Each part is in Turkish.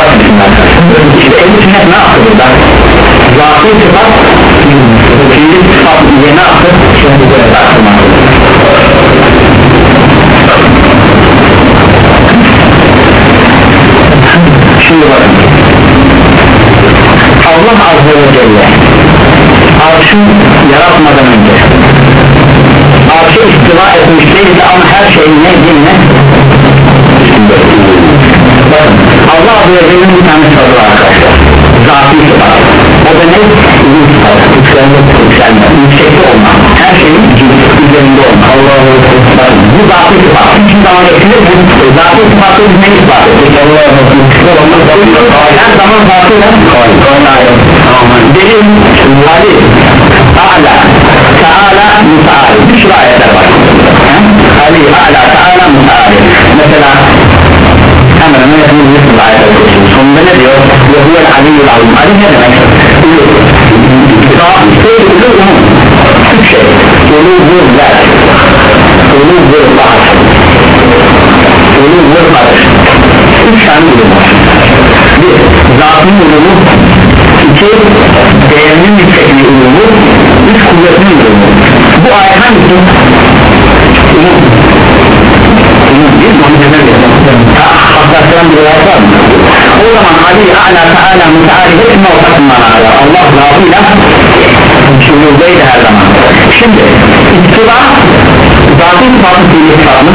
Bakın şimdi ehli sünnet ne yaptı burada? Zatı sıfat fiili sıfat diye ne yaptı? Şimdi bakın Allah Azze ve Celle arşı yaratmadan önce arşı istiva etmiş değildi ama her şeyin ne dinle bakın Allah Azze ve Celle'nin bir tane var arkadaşlar. Zatî sıfat o da ne? İlim sıfat yükselme, yükselme, yüksekte olma. Her şeyin üzerinde olma Allah'ı bakın bu zatî sıfat hiçbir zaman mi? zatî sıfatı biz ne ispat ettik? her zaman zatîyle delil hadis a'la ta'ala müteali bir sürü ayetler var Ali a'la ta'ala müteali mesela hemen hemen yakın bir sürü ayetler sonunda ne diyor ve huvel aliyyul azim ali ne demek üç şey ulu vur ver ulu vur bahar ulu vur bahar üç tane ulu var. Bir zatın ulumu iki değerinin yüksekliği ulumu üç kuvvetinin ulumu bu ayet hangisi? umum umum değil mi? onu demem Hakkasından bir ayet var mı? o zaman Ali, A'la, Teala, Müteali hepsine ortak manalar Allah zatıyla şuurdaydı her zaman. Şimdi ittiba zatı sıfatı fiili sıfatı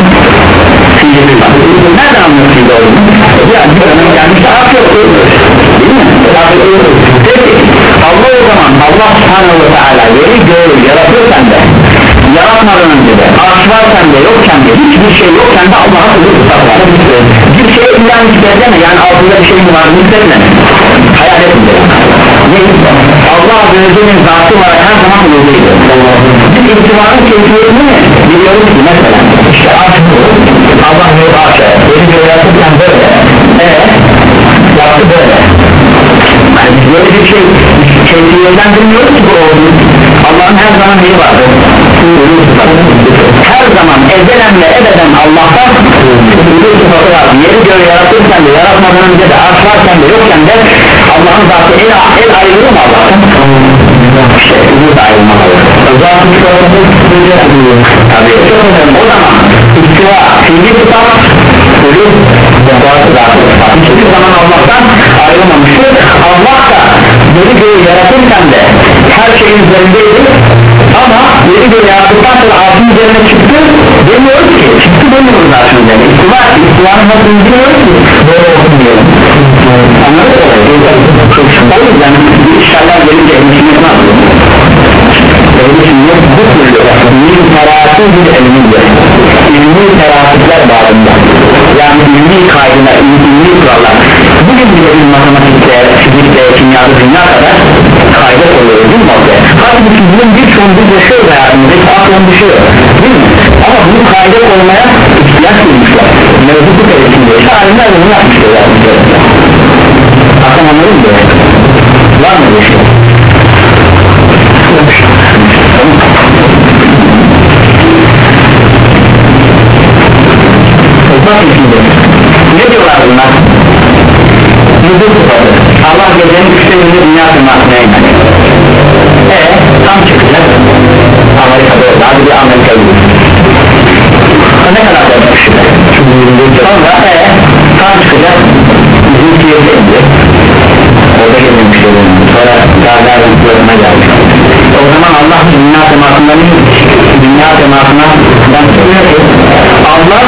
fiili sıfatı nereden anlatıyor olduğunu? ya bir dönem gelmişte arap yoktu değil mi? peki Allah o zaman Allah subhanahu teala yeri göğü yaratırken de yaratmadan önce de arş varken de yokken de hiçbir şey yokken de Allah'a kulu sıfat var bir şey illa nispetleme yani altında bir şeyin var nispetleme hayal etme? Allah Azze ve zatı olarak her zaman uluydu biz itibarın keyfiyetini biliyoruz ki mesela. İşte bu. Allah ne arş yeri göğü yaratırken böyle. Evet. Yaptı böyle. Yani biz böyle bir şey keyfiyetten bilmiyoruz ki bu olduğunu Allah'ın her zaman neyi vardır? Her zaman ezelen ve ebeden Allah'tan ulu sıfatı var yeri göğü yaratırken de yaratmadan önce de varken de yokken de Allah'ın zatı el, el ayrılır mı Allah'tan işte ulu da ayrılmalı zatı tabi o zaman istiva fiili sıfat ulu hiçbir zaman Allah'tan ayrılmamıştır Allah? Da yeri göğü yaratırken de her şeyin üzerindeydi ama yeri göğü yarattıktan sonra altın üzerine çıktı demiyoruz ki çıktı demiyoruz üzerine istiva istivanın nasıl biliyoruz ki böyle okumuyor anladın mı? o yüzden inşallah gelince endişimiz ne yapıyor? Endişimiz bu türlü min teratih bir ilmiyle ilmi teratihler bağında yani ilmi kaydılar, ilmi kurallar bugün bile bir matematikte, fizikte, kimyada, kadar kayda koyuyor değil mi ortaya? halbuki birçoğunu biz yaşıyoruz hayatımızda aklım düşüyor değil mi? ama bunu kayda koymaya ihtiyaç duymuşlar mevzu bu terekkinde işte alimler bunu yapmışlar anladın mı? var mı bir şey? Bakın şimdi ne diyorlar bunlar? Nüzul sıfatı Allah gecenin üçte birini dünya semasına iner Eee tam çıkacak. Amerika'da oldu hadi bir Amerika gibi Ne kadar yapmış? Sonra eee tam çıkacak Bizim inecek Orada gelmiş Sonra Gaziler Rüntülerine geldi O zaman Allah dünya semasında ne? Dünya semasına Ben ki Allah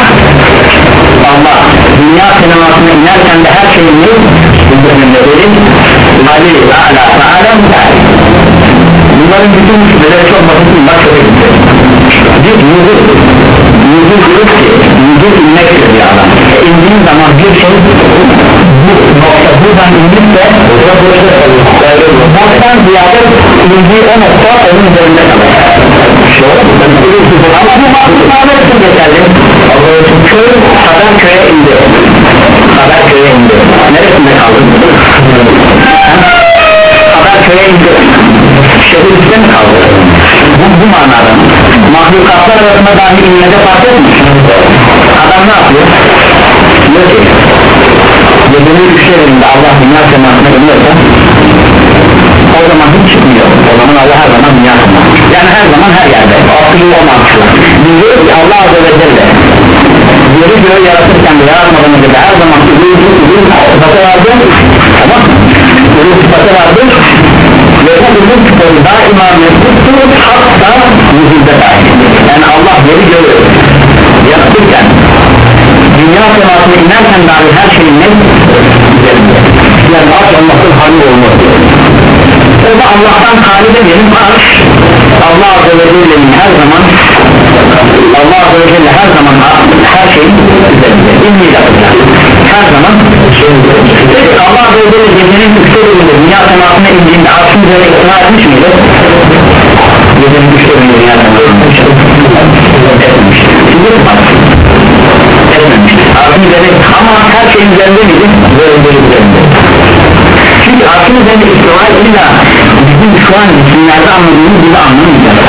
Allah dünya sinemasına inerken de her şeyin ne? üzerinde verin Ali, Ala, Müteala bunların bütün şüpheleri çok basit bir bak şöyle bir nuzul ilmik de baştan ziyade ilgi o nokta onun üzerinde kalır ama bu mahkumlar için geçerli köy sadan köye indi. Sadan köye indi. Neresinde kaldın? sadan köye indi. Şehirde mi kaldın? bu, bu manada. Mahlukatlar arasında dahi inmede fark etmiş adam ne yapıyor? diyor ki gecenin üçlerinde Allah dünya semasına iniyorsa o zaman hiç çıkmıyor. O zaman Allah her zaman dünya semasına yani her zaman her yerde. Akıllı olmamışlar diyor ki Allah Azze ve Celle yeri göğü yaratırken de yaratmadan önce de her zaman ürün ürün sıfatı vardı tamam ürün sıfatı vardı ve bu ürün sıfatı daima mevcuttur. Hatta yüzünde dahi yani Allah yeri göğü yaratırken dünya semasına inerken dahi her şeyin ne? yani arş olmasın hali olmaz o da Allah'tan hali demeyelim arş Allah Azze ve Celle'nin her zaman Allah Azze ve Celle her zaman her şeyin üzerinde her zaman Peki Allah Azze ve Celle gecenin üçte birinde dünya semasına indiğinde arşın üzerine ikna etmiş miydi? Gecenin üçte birinde dünya semasına üzerinde miydi? Üzerinde çünkü arşın üzerinde istiva illa bizim şu an isimlerde anladığımız gibi anlamayacağız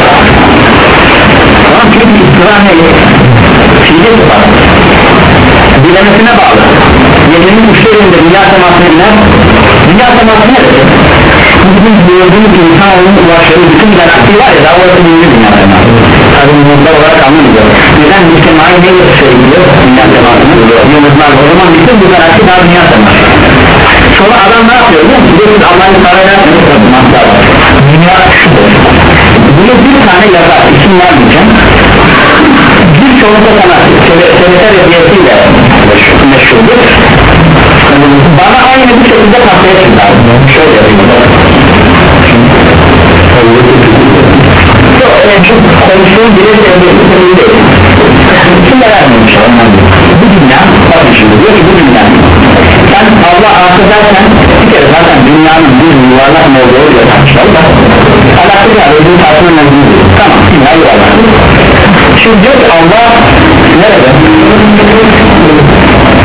tamam çünkü istiva ne? fiile var dilemesine bağlı gecenin üçlerinde dünya temasına iner dünya temasına neresi? bizim gördüğümüz insanoğlunun ulaştığı bütün galaksi var ya daha orası büyüdü dünya yıldızlar olarak anlamayacağız neden? Bir semayı ne gösteriyor dünya temasını yıldızlar o zaman bütün bu galaksi daha dünya teması sonra adam ne yapıyor biliyor musun? Ki Allah'ın sana ederseniz dünya şudur bunu bir tane yazar isim vermeyeceğim. Bir çoğunlukla sana seneter hediyesiyle meşhurdur. Bana aynı bu şekilde tahtaya çıktı şöyle yapayım çok konuştuğum bile sevdiğim değil kim vermemiş bu dünya bakın şimdi diyor bu dünya sen Allah arz edersen bir kere zaten dünyanın bir yuvarlak olduğu diyor tartışmalı da alakası var ödül tartışmalı tamam dünya yuvarlak şimdi diyor ki Allah nerede?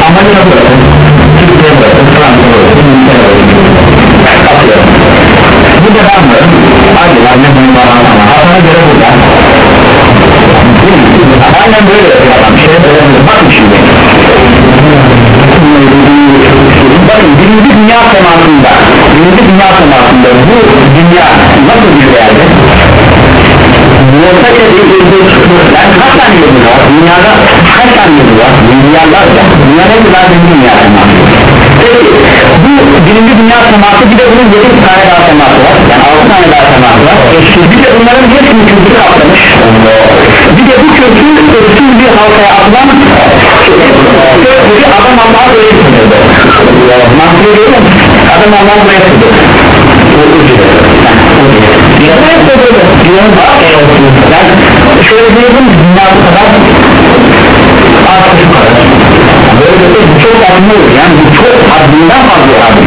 amacı nasıl bırakın? Türkiye'ye bırakın, Da ben mi? Hadi var ne bunu bana ama Hasan'a göre burada Aynen böyle yapıyor adam şey Bakın şimdi Bakın birinci dünya temasında Birinci dünya temasında bu dünya nasıl bir yerde? Orta yani kaç tane yıldız var? Dünyada kaç tane yıldız var? Milyarlarca Dünyada bir daha bir dünya teması Peki bu birinci dünya teması bir de bunun 7 tane daha teması var. Yani 6 tane daha teması var. Bir de bunların hepsini kültürü kapsamış Bir de bu kültür öksüz bir halkaya atılan Köprü adam Allah'a böyle sınırdı Mantığı görüyor musun? Adam Allah'a böyle sınırdı ben şöyle diyorum dünya bu kadar artık bu kadar böyle de bu çok olur yani bu çok haddinden fazla abi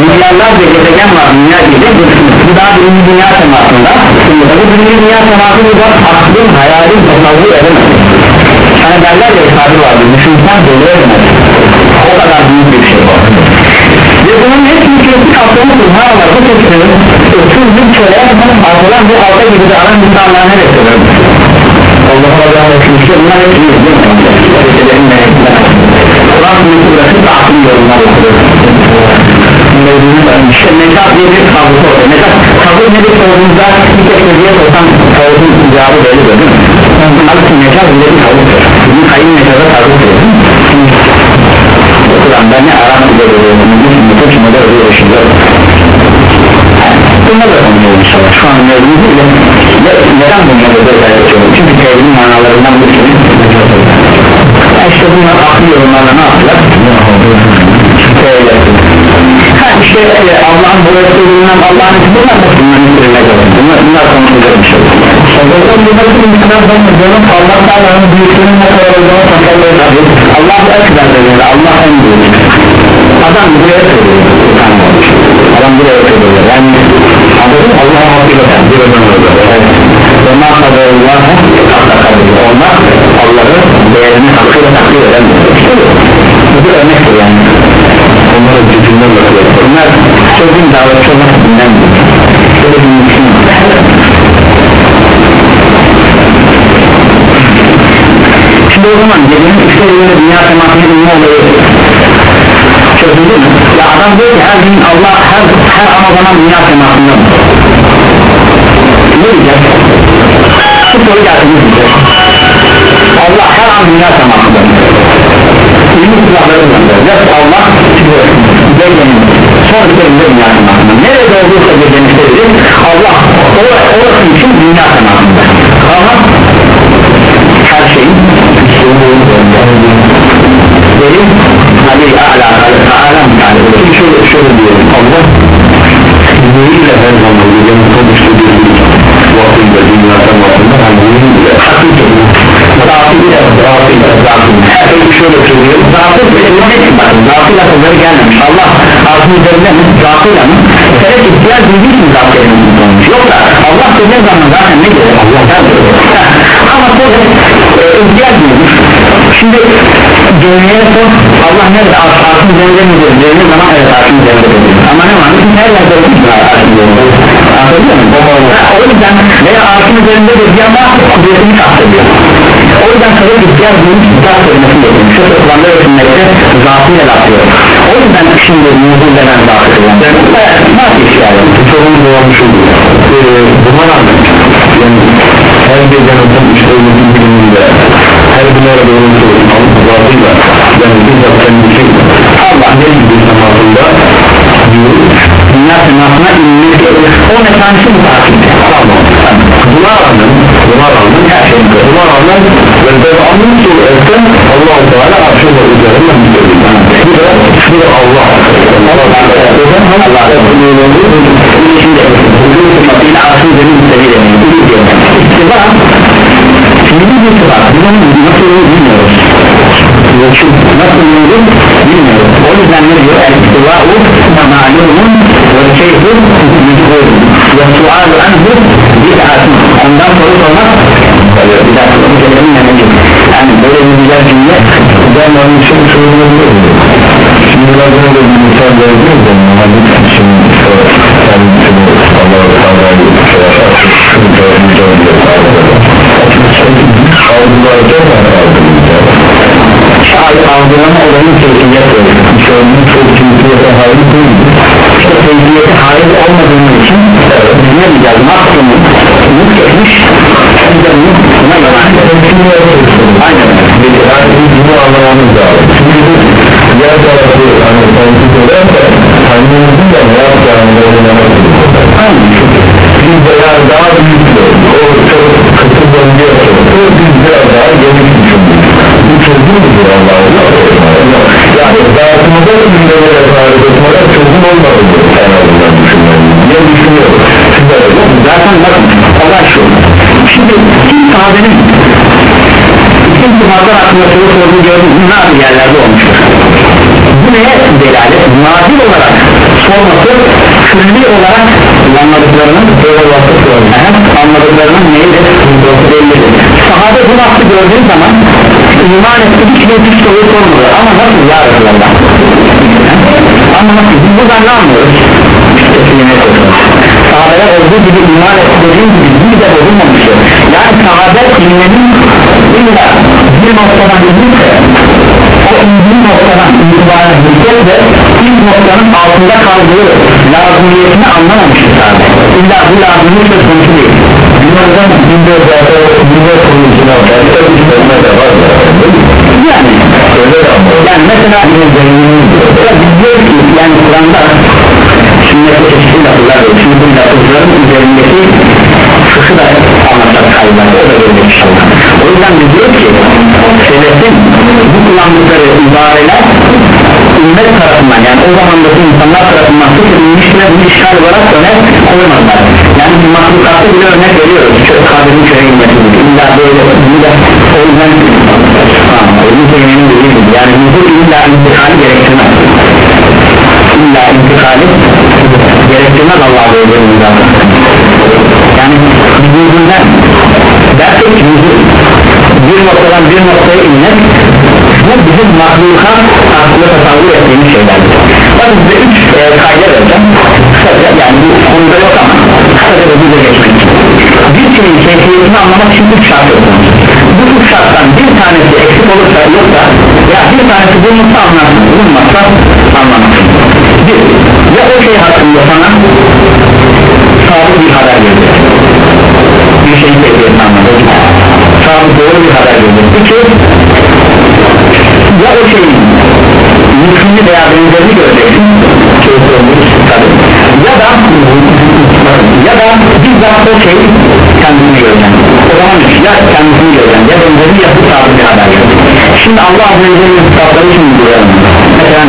milyarlarca gezegen var dünya gibi. Bu daha birinci dünya temasında. Bu birinci dünya temasını da aklın hayalin tasavvur edemez. Hani derler ya ifade vardı düşünsen dolu edemez o kadar büyük bir şey var. Ve bunun hepsini kesin kapsamı subhanallah bu kesinlikle öksüz bir çöre atılan bir halka gibi de alan insanlar ne bekliyor Allah Allah çünkü bunlar hep iyi değil mi? Kur'an sınıfı bırakıp da aklını yorumlar işte mekat diye bir kavga sordu mekat kavga nedir sorduğunuzda bir tek diye sorsam kavganın cevabı değil mi? Halbuki mekat bile bir kavgadır bizim kayın mekada kavgadır Kur'an'da ne Arap bile görüyorsunuz bütün kimede öyle yaşıyor Bunlar da konuşuyor inşallah şu an mevzumuz ile neden bunları böyle yapıyorum çünkü tevhidin manalarından bir şey işte bunlar aklı yorumlarla ne yaptılar? ha işte e, Allah'ın bu Resulü'nden Allah'ın bunlar da bunların üzerine gelin bunlar, bunlar konuşulacak bir şey. Allah'ın bunların üzerinden bakmadığını Allah Teala'nın büyüklüğünün ne kadar olduğunu tasarlayacak Allah bu ekber dedi Allah en büyük adam buraya söylüyor adam buraya söylüyor yani anladın Allah'a hakikaten bir ömür onlar kadarıyla onlar Allah'ı değerini hakkıyla takdir eden işte bu. Bir örnektir yani. Onlara gücünden bakıyor bunlar sözün davetçi olmak günden böyle bir mümkün şimdi o zaman gecenin üçte yerine dünya temasının ne oluyor çözüldü mü? ya adam diyor ki her gün Allah her, her an o zaman dünya semasında mı? ne diyeceğiz? bu soru gelsin Allah her an dünya semasında mı? İlmi silahları kullanıyor Allah gecenin son üzerinde dünya semasında nerede olduysa gecenin seyri Allah orası için dünya semasında ama her şeyin benim Ali A'la A'la yani şöyle şöyle diyelim Allah Neyiyle her zaman gecenin son üstü vaktinde dünyada vaktinde hangiyle hakikaten Zafiyla zafiyla zafiyla Her şey şöyle söylüyor Zafiyla kelimesi bakın Zafiyla sözleri gelmemiş Allah altın üzerinde mi zafiyla mı Sebep ihtiyaç bildiği için zafiyla olmuş Yoksa Allah söylediği zaman zaten ne gelir Allah'tan Ama e, ihtiyaç duymuş Şimdi dünyaya sor Allah nerede arşın üzerinde mi diyor dediğiniz zaman evet arşın üzerinde ama ne var? Bütün her yerde olmuş var arşın üzerinde o yüzden veya arşın üzerinde diyor ama kudretini kastediyor. O yüzden sebep ihtiyaç duymuş kitap kelimesi getirmiş şu Kur'an'da ve sünnette zatıyla lafıyor o yüzden şimdi nuzul denen zatı kullanıyor nasıl iş yani? sorun doğmuş olur buna rağmen yani her gecenin tam işte ölümün gününde her gün orada olursa Allah zatıyla yani bizzat kendisi Allah ne gibi zamanında dünya semasına inmek o mekanisi bu takipte tamam buna rağmen buna rağmen her şey buna rağmen ve anladım ki evden Allah-u Teala arşında üzerinde bir de bir de Allah Allah şimdi huzur sıfatıyla arşın üzerinde müstevil İstiba Şimdi bir sıfat Bizim nasıl bilmiyoruz Nasıl bilmiyoruz O yüzden ne diyor El-istiva'u Ma'lumun Ve şeyhü Mücbur Ve sualu anhu Bid'atun Ondan soru sormak Bid'atun Yani böyle bir güzel cümle Ben onun için söylüyorum Şimdi ben böyle bir misal verdiğim zaman Hadis için Kendisini Allah'ı Teala'yı Şey yapar Şunu gördüğünü Algılarken Şahit algılama olayın keyfiyet Şöyle çok keyfiyete hayır değil. Çok keyfiyete hayır olmadığımız için ne diyeceğiz maksimum Umut geçmiş Biz de bunu buna yalan Aynen. Bunu anlamamız lazım. Çünkü diğer tarafı hani tenkit ederse Kendimizin de ne yapacağını Aynen. Biz de yani daha büyük O çok kısa döngüye Biz biraz daha geniş düşündük Bu çözüm müdür Allah'ın Yani dağıtmada ünlere tarif etmede çözüm olmadı En azından düşünmem Diye düşünüyorum? Zaten bakın olay şu Şimdi kim sahabenin Kim sıfatlar hakkında soru sorduğu gördüğünüz nadir yerlerde olmuştur Bu neye delalet? Nadir olarak sorması Külli olarak anladıklarının anladıklarının neydi? bellidir. Sahabe bu nasıl gördüğün zaman iman etti hiç bir hiç soru sormadı ama nasıl ya Resulallah? Ama nasıl? Biz buradan ne anlıyoruz? sahabeler olduğu gibi iman etti dediğim gibi bir de bozulmamıştır. Yani sahabe ilmenin illa bir noktadan ilmişse o bir noktadan itibaren hükmet de ilk noktanın altında kaldığı lazımiyetini anlamamıştır sahabe illa bu lazımiyet söz konusu değil. Bunlardan binde zaten binde konusuna de var yani yani mesela biz diyoruz ki yani Kur'an'da sünnete çeşitli lafızlar var şimdi bu lafızların üzerindeki fıkı da anlatacak kayıtlarda o da böyle inşallah o yüzden biz diyoruz ki selefin bu kullandıkları ibareler ümmet tarafından yani o zamandaki insanlar tarafından tutulmuş ve bu işgal olarak öne koymadılar. Yani bir mahlukatı bile örnek veriyoruz. Şöyle kaderin köye inmesi gibi illa böyle bunu da o yüzden Ebu Teymi'nin dediği gibi. Yani nüzul illa intikali gerektirmez. İlla intikali gerektirmez Allah'a böyle yani vücudundan dersek ki bir noktadan bir noktaya inmek bu bizim mahlukat aklına tasavvur ettiğimiz şeylerdir. Ben size üç e, kayda vereceğim. Kısaca yani bu konuda yok ama kısaca da bize geçmek bir şeyin keyfiyetini anlamak için üç şart bu üç şarttan bir tanesi eksik olursa yoksa ya bir tanesi bulunursa anlarsın bulunmazsa anlamazsın bir ya o şey hakkında sana sabit bir haber verir. Bir şeyin sabit doğru bir haber verir iki ya o şeyin mümkünlü veya benzerini göreceksin ya da ya da bizzat o şey kendini göreceksin. O zaman ya kendini göreceksin ya benzerini yapıp sabit bir haber verir şimdi Allah Celle'nin kitapları için duyalım mesela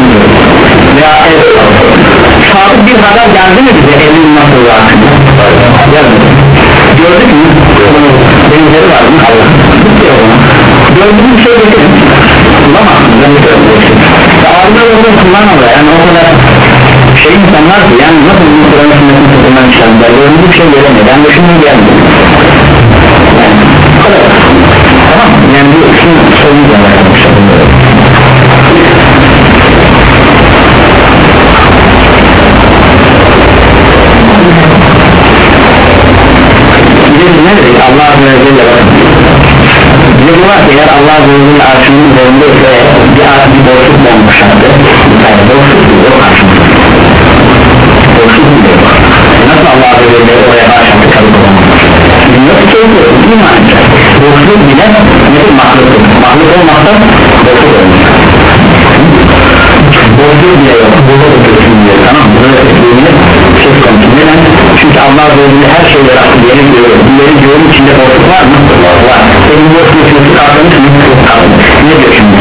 veya evet, sabit bir haber geldi mi bize? Evin nasıl hakkında gelmedi gördük mü? Benzeri var mı? Bir şey getirin bulamazsın. Ben de gördüğüm ağırda yolda kullanmıyor yani o kadar şey insanlar ki yani nasıl bir Kur'an sünnetin tutumundan çıkardılar? Gördüğüm bir şey göremiyor. Ben de şunu geldim yani tamam yani bu sorunca Biz ne dedik Allah Azze ve Celle ki eğer Allah Azze ve Celle arşının üzerinde ise bir arş bir boşluk olmuşlardı? Yani boşluk yok arşında Boşluk yok Nasıl Allah Azze ve Celle oraya arşında kalıp olamaz Bilmiyor ki yok iman edecek Boşluk bile nedir mahluktur? Mahluk olmazsa bozdur diye yok bunu götürsün diye tamam bunu etkilerini söz konusu çünkü Allah bozduğu her şeyle rahatsız yeri görüyor diğeri görür içinde bozuk var mı var senin yok yoksuzu kalkmış mı kalkmış ne diyor şimdi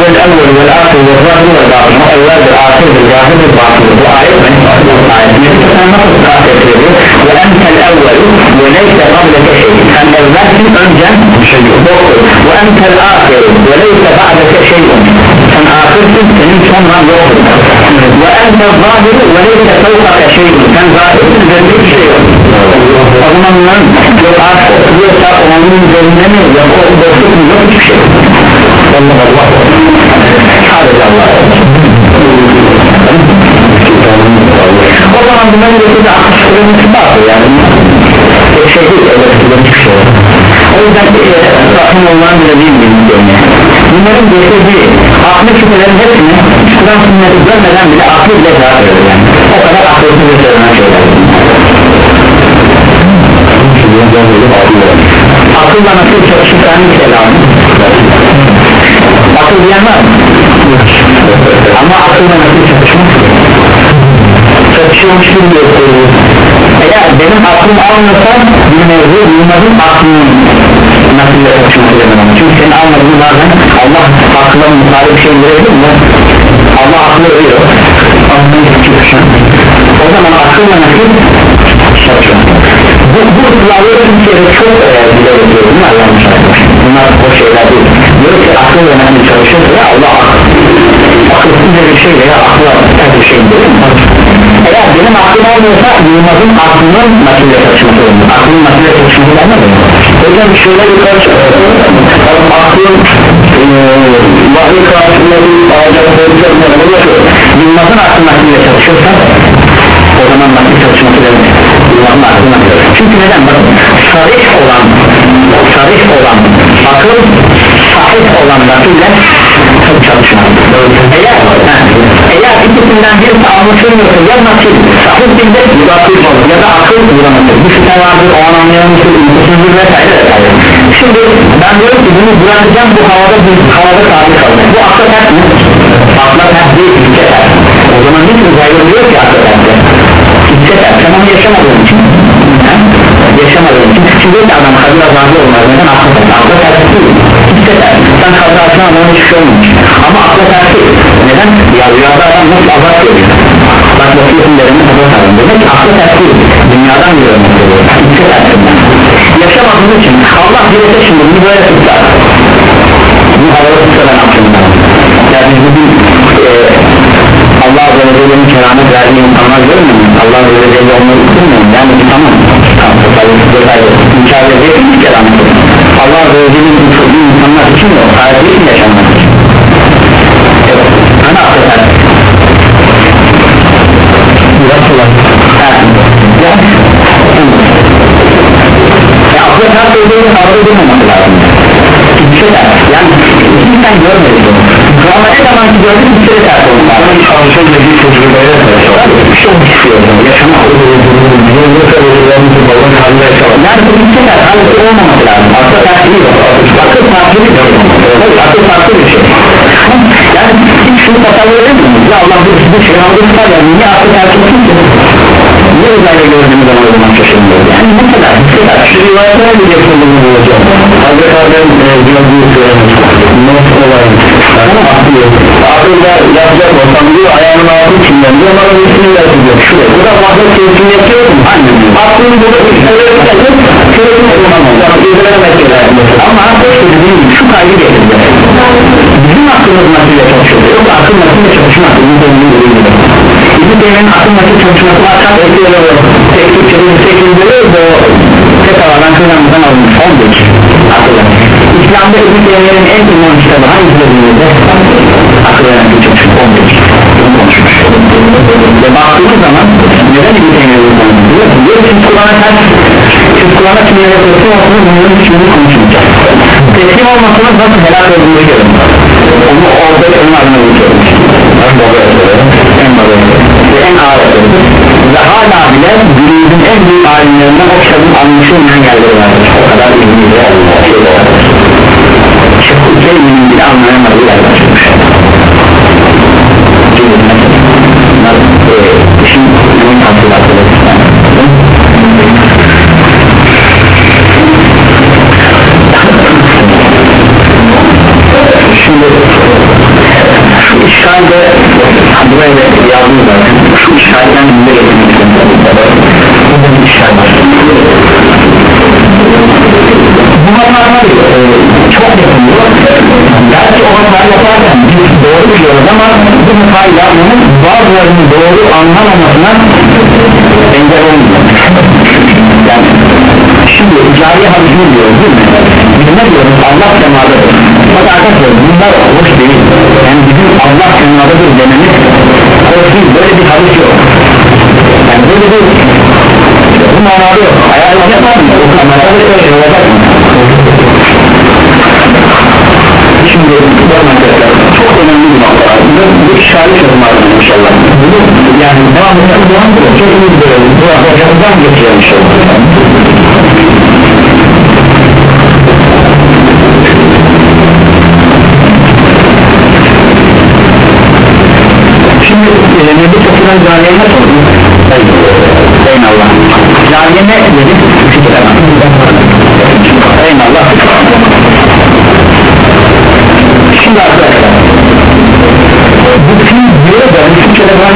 vel evvel vel ahir vel zahir vel batın evvel vel ahir vel zahir vel batın bu ayet mi? ayet mi? sen nasıl tahsil ediyor ve entel evvel ve neyse kablete şey sen evvelsin önce bir şey yok ve entel ahir ve neyse kablete şey sen ahirsin senin sonran yoktur ve ente zahiri ve leyse fevkaka şeyin sen zahirsin üzerinde bir şey yok. O zaman bunların yok artık yoksa onun üzerinde mi yok o boşluk mu yok hiçbir şey. Yok Allah. Allah sadece Allah. O zaman bunların yoksa akışlarımız var yani şey değil öyle bir şey o yüzden e, Rahim Allah'ın dediği gibi görmeye bunların getirdiği aklı şüphelerin hepsini Kur'an sünneti görmeden bile aklı bile zarar verir yani. O kadar akılsız bir söylenen şeyler akılla nasıl şey lazım akıl diyen var mı? ama akılla nasıl çalışmaz. Çalışıyormuş gibi gösteriyor. Eğer benim aklım almasa bir mevzu bilmezim aklımın nasıl çalışması demem çünkü senin almadığın bazen Allah aklıma mutarif bir şey verebilir mi? Allah aklı veriyor. O zaman akılla çalışıyor bu, bu ısrarlı Türkiye'de çok e, dile getiriyor bunlar yanlış arkadaşlar bunlar o şeyler değil. Diyor ki akıl önemli çalışırsa ya Allah akılsızca bir şey veya akla ters bir şey değil mi? Eğer benim aklım olmuyorsa Yılmaz'ın aklının nakille çalışması olur aklın nakille çalışması olmaz mı? hocam şöyle bir karşı aklın vahiy karşısında bir ağaca Yılmaz'ın aklı nakille çalışırsa o zaman nakil çalışması demek. Yılmaz'ın aklı nakille çünkü neden? Bakın sarih olan sarih olan akıl sahih olan nakille çalışmaz eğer eğer ikisinden birisi anlaşılmıyorsa ya nakil sahih bilde ya da akıl uygulaması bir şüphe vardır o an anlayamamıştır uykusuzdur vesaire. Şimdi ben diyorum ki bunu bırakacağım bu havada bu havada sabit kalacak. Bu akla ters mi? akla ters değil ilke ters o zaman niçin uzaylı diyor ki akla ters ilke ters sen onu için yaşamadığın için çünkü bir adam kabir azabı olmaz neden akla ters akla ters değil. Ters sen kabir azabı ama hiçbir şey ama akla ters değil. Neden? ya rüyada adam nasıl azap görüyor? Bak bakıyorsun derinin azap alın demek ki akla ters değil. Dünyadan görmek oluyor ilke tersinden yaşamadığın için Allah dilese şimdi bunu böyle tutar. Bu havada tutar aklımdan. Yani bugün e, Allah Azze ve Celle'nin keramet verdiği insanlar görmüyor musun? Allah Azze ve onları tutmuyor yani tamam İnkar edecek bir kere Allah Resulü'nün uçurduğu insanlar için yok Sadece için yaşanmak için Evet. Hani affeder Biraz kolay Ya. Ya affeder dediğini kabul edilmemek lazım. Bir şey der Yani insan görmedi ama ne zaman ki gördüm bir kere ters oldu. Ama çalışan dediği tecrübeye ters oldu. Bir şey olmuş. Diyor. Yaşamak olduğunu, bir yolda bir kere halbuki olmaması lazım akıl tersi değil akıl farklı bir şey akıl farklı bir şey yani hiç şunu tasavvur edemiyoruz ya Allah bir bir şey aldırmışlar ya niye akıl tersi olsun ki uzayda gördüğümüz zaman o zaman şaşırmıyoruz yani mesela mesela şu rivayetlere bir yapıldığını bulacağım Hazreti Adem gördüğü söylemiş nasıl olayım akılda yapacak olsam diyor ayağımın altı içinden diyor bana bir ismini yapacak şuraya bu da vahdet keyfini yapıyor mu? aynen aklını burada bir şey yapacak sürekli kullanmam ama işte dediğim gibi şu kaygı getirdi. Bizim aklımız nasıl çalışıyor? Yok akıl nasıl çalışmak bizim olduğu gibi bizim devrenin nasıl çalışması kaç ekliyorlar tek Türkçe'de yüksek indiriyor da tek havadan kızamızdan alınmış. 15 akıllı İslam'da İbn Teymiye'nin en ünlü kitabı hangisi dediğimizde akıl önemli çalışıyor 15 bunu konuşmuş ve baktığımız zaman neden Teymiye bunu konuşuyor diyor ki Kur'an'a ters siz Kur'an'a kim yaratıyorsa olsun bunların hiçbirini konuşmayacak. Teslim olmasının nasıl helal olduğunu görün. Onu orada onun adına geçiyorum en baba en baba ve en ağır ve hala bile günümüzün en büyük alimlerinden o kitabın anlaşılmayan yerleri vardır. O kadar vardır Şeyhul Ceylin'in bile anlayamadığı yerler çıkmış bunlar işin ünlü işgalde buraya da yazdım zaten şu işgalden bize getirmek bir işgal var bu hatalar e, çok yapılıyor gerçi o hatayı biz doğru biliyoruz ama bu hatayı yapmanın bazılarının doğru anlamamasına engel olmuyor şimdi cari hadisini diyoruz değil mi? Biz ne diyoruz? Allah semadadır fakat arkadaşlar bunlar hoş değil. Yani bizim Allah semadadır dememiz hoş değil böyle bir hadis yok. Yani böyle bir bu manada yok. Ayarlı yapar mı? o kamerada da şey olacak mı? şimdi bu arkadaşlar önemli bir nokta. Bu, bu şahit yorumlardır inşallah. Yani devam eden bu çok iyi bir bu hocamızdan geçiyor inşallah. Şimdi e, Nebi Sofya'nın camiye ne sordun? Eyvallah camiye ne? Dedi? fikir hemen Eyvallah şimdi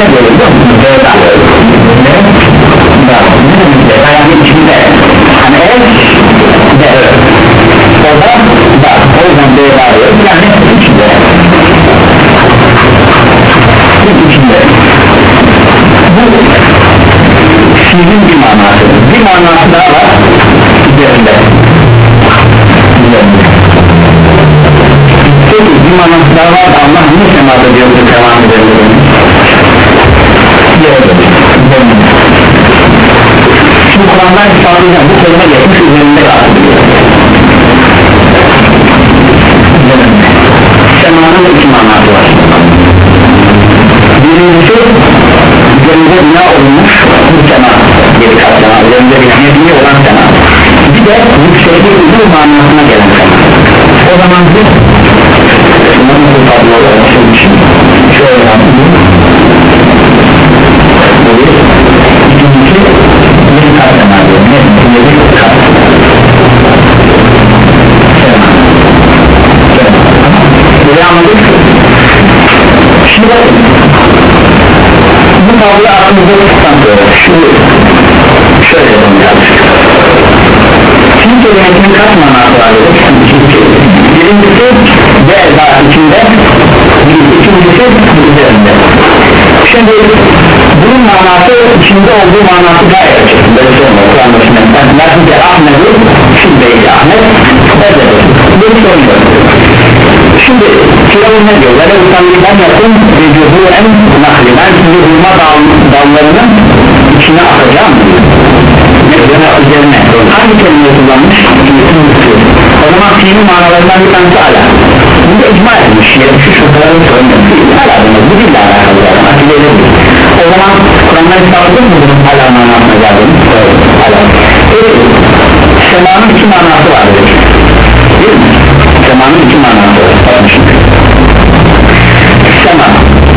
ne diyor biliyor musunuz? Veda ne? Da ne demek veda yani içinde hani ev de o da da o yüzden veda diyor yani içinde. İçinde. Bu fiilin bir manası. Bir manası daha var. Üzerinde. Üzerinde. Peki bir manası daha var da Allah niye semada diyor bu devam edelim Kur'an'dan ispatlayacağım bu kelime geçmiş üzerinde kaldı. Semanın iki manası var. Birincisi üzerinde bina olmuş bir sema geri kat sema üzerinde bina olan sema. Bir de yükseklik uzun manasına gelen sema. O zaman biz bunun bu oluşum için bu tabloyu aklınızda sonra şu şöyle yapalım birazcık. Çin kelimesinin kaç var birincisi ve daha içinde ikincisi üzerinde. Şimdi bunun manası içinde olduğu manası gayet açık. Böyle sorma Kur'an başında. Lafizce Ahmet'i Şubbeyi Ahmet bunu soruyor şimdi Firavun ne diyor? Böyle utanlıktan yakın vücudu en nakli. Ben sizi hurma dal, dallarının içine atacağım. Üzerine, üzerine hangi kelimeyi kullanmış? o zaman fiilin manalarından bir tanesi ala. Bunu icma etmiş. 73 şurtaların sorunu ala zaman Kur'an'da ispatladık mı bunun hala manasına geldiğini? Evet, hala. Peki, semanın iki manası var dedik. Değil mi? Semanın iki manası var. Bakın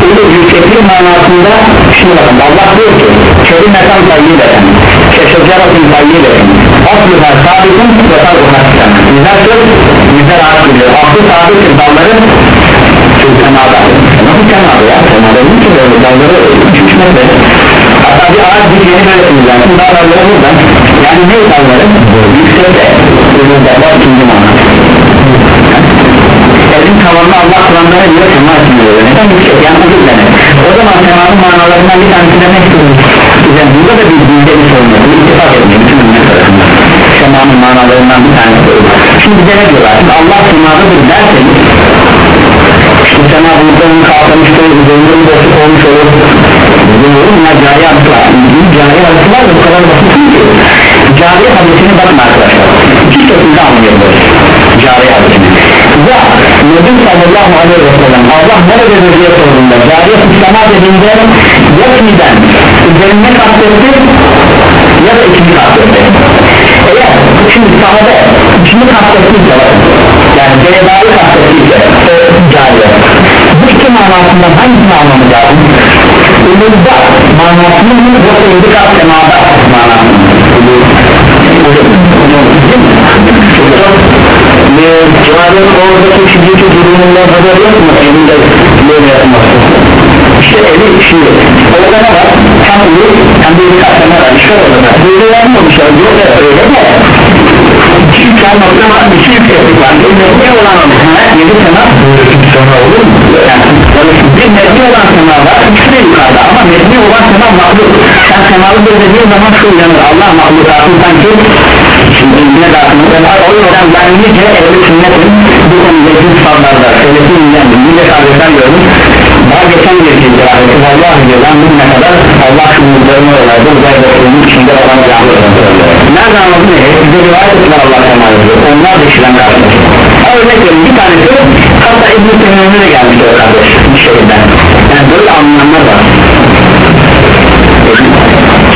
şimdi. Yükseklik manasında şimdi bakın Allah diyor ki kelimeten tayyibeten keşeceratın tayyibeten aslıha sabitin ve tarzına sistem güzel söz güzel ağaç gidiyor aklı sabittir dalları çünkü semada nasıl semada ya? Semada değil ki böyle dalları 3 metre hatta bir ağaç dikeni böyle yani bu dalları buradan yani ne dalları? Yüksekte önünde var ikinci manası Elin tavanını Allah Kur'an'da ne diyor? Sema için diyor. Neden yüksek? Yani ucuz demek. O zaman semanın manalarından bir tanesi de ne yani burada da bir bilgi bir sorun yok. Bir ittifak etmiyor. Bütün ümmet arasında. Semanın manalarından bir tanesi de Şimdi bize ne diyorlar? Şimdi Allah semadadır derseniz işte sema bulutlarını kalkamıştır, üzerinde bir boşluk olmuş olur. Bunlar cari adısı var. Cari adısı var bu kadar basit değil ki. Cari hadisini bakın arkadaşlar. İki şekilde anlayabiliriz. Cari hadisini. Ya Nebi sallallahu aleyhi ve sellem Allah nerededir diye sorduğunda cariye kutlama dediğinde ya fiilden üzerine kastetti ya da ikinci kastetti eğer şimdi sahabe ikinci kastettiyse yani Ceyda'yı kastettiyse o cariye bu iki manasından hangisini almamız lazım? Ululda manasını mı yoksa indikap semada manasını Cariyenin oradaki fiziki durumunda haber yok mu? Elinde böyle yapması İşte eli şimdi Orada ne var? Hem ulu hem de bir katlama var İşte orada Böyle yapmamışlar diyor da öyle de. Tane nokta var. İki yükseklik var. Bir nebne olan ha, Yedi sena İki sena olur mu? Yani bir nebne olan sena var. İkisi de yukarıda. Ama nebne olan sena mahluk Sen senalı bir dediğin zaman şu uyanır. Allah mahlukatın sanki Şimdi ne dağıtımı O yüzden ben nice ehli sünnetin Bu konudaki sıfatlarda Söylesin inlendim Nice kardeşler gördüm Daha geçen bir şey cevabeti Vallahi diyor ben bugüne kadar Allah şunluklarını olaydı Uzay bakımının içinde olan canlı Nereden anladın ne? Bize rivayet ettiler Allah emanet ediyor Onlar da kişiden kardeş Örnek verin bir tanesi Hatta İbn-i Teymiye'ne de gelmiş o kardeş Bir şeyden Yani böyle anlayanlar var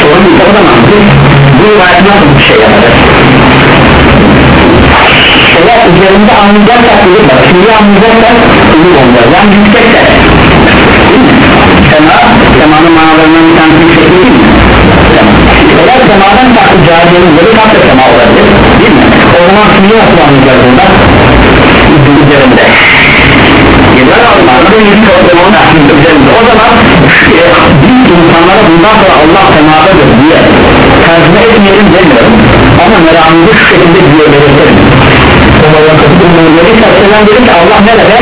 Sorun bir o zaman Bu rivayet nasıl bir şey yapacak? Üzerinde anlayacaksak uyur bak Şimdi anlayacaksak uyur olacak Yani yüksekse Sema, semanın manalarından bir tanesi yüksek değil mi? Eğer semadan farklı cahiliyenin yeri farklı sema olabilir Değil mi? O zaman şimdi nasıl anlayacağız burada? Üzerinde Yediler almalı yüz toplamının aslında üzerinde O zaman e, biz insanlara bundan sonra Allah semadadır diye tercüme etmeyelim demiyorum Ama meramımızı şu şekilde diye belirtelim Nebi Aleyhisselam dedi ki Allah nerede?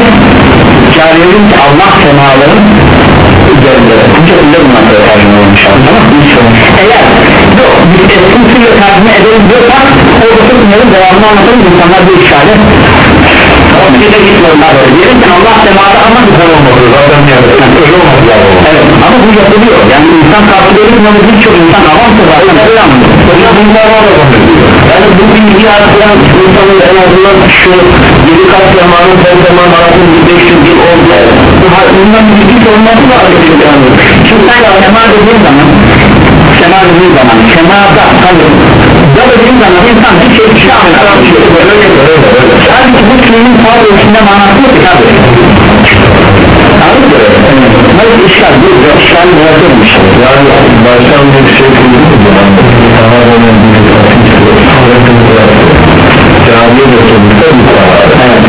Cariyenin ki Allah semaların üzerinde. Bu şekilde bundan sonra tercüme olmuş Eğer yok biz eskiyle tercüme edelim diyorsak Orada tutmayalım devamını anlatalım. İnsanlar bir işgali bir de gitmiyorlar ki Allah semada ama güzel olmadı. Zaten yani öyle olmadı evet. Ama bu yapılıyor. Yani insan kabul ama birçok insan avamsa zaten öyle anlıyor hocam bunlar var yani bu bilgiyi artıran insanın en azından şu yedi kat zamanın son zaman arasında 500 yıl oldu. Bundan bilgi olması da önemli çünkü sen sema dediğin zaman sema dediğin zaman semada kalır ya dediğin zaman insan bir şey bir şey halbuki bu kelimenin sağ ölçümde manası yok ki tabi Nasıl işgal değil, işgal yaratılmış Yani baştan bir şey zaman Daha önemli bir Camiye de sonuçta bir Evet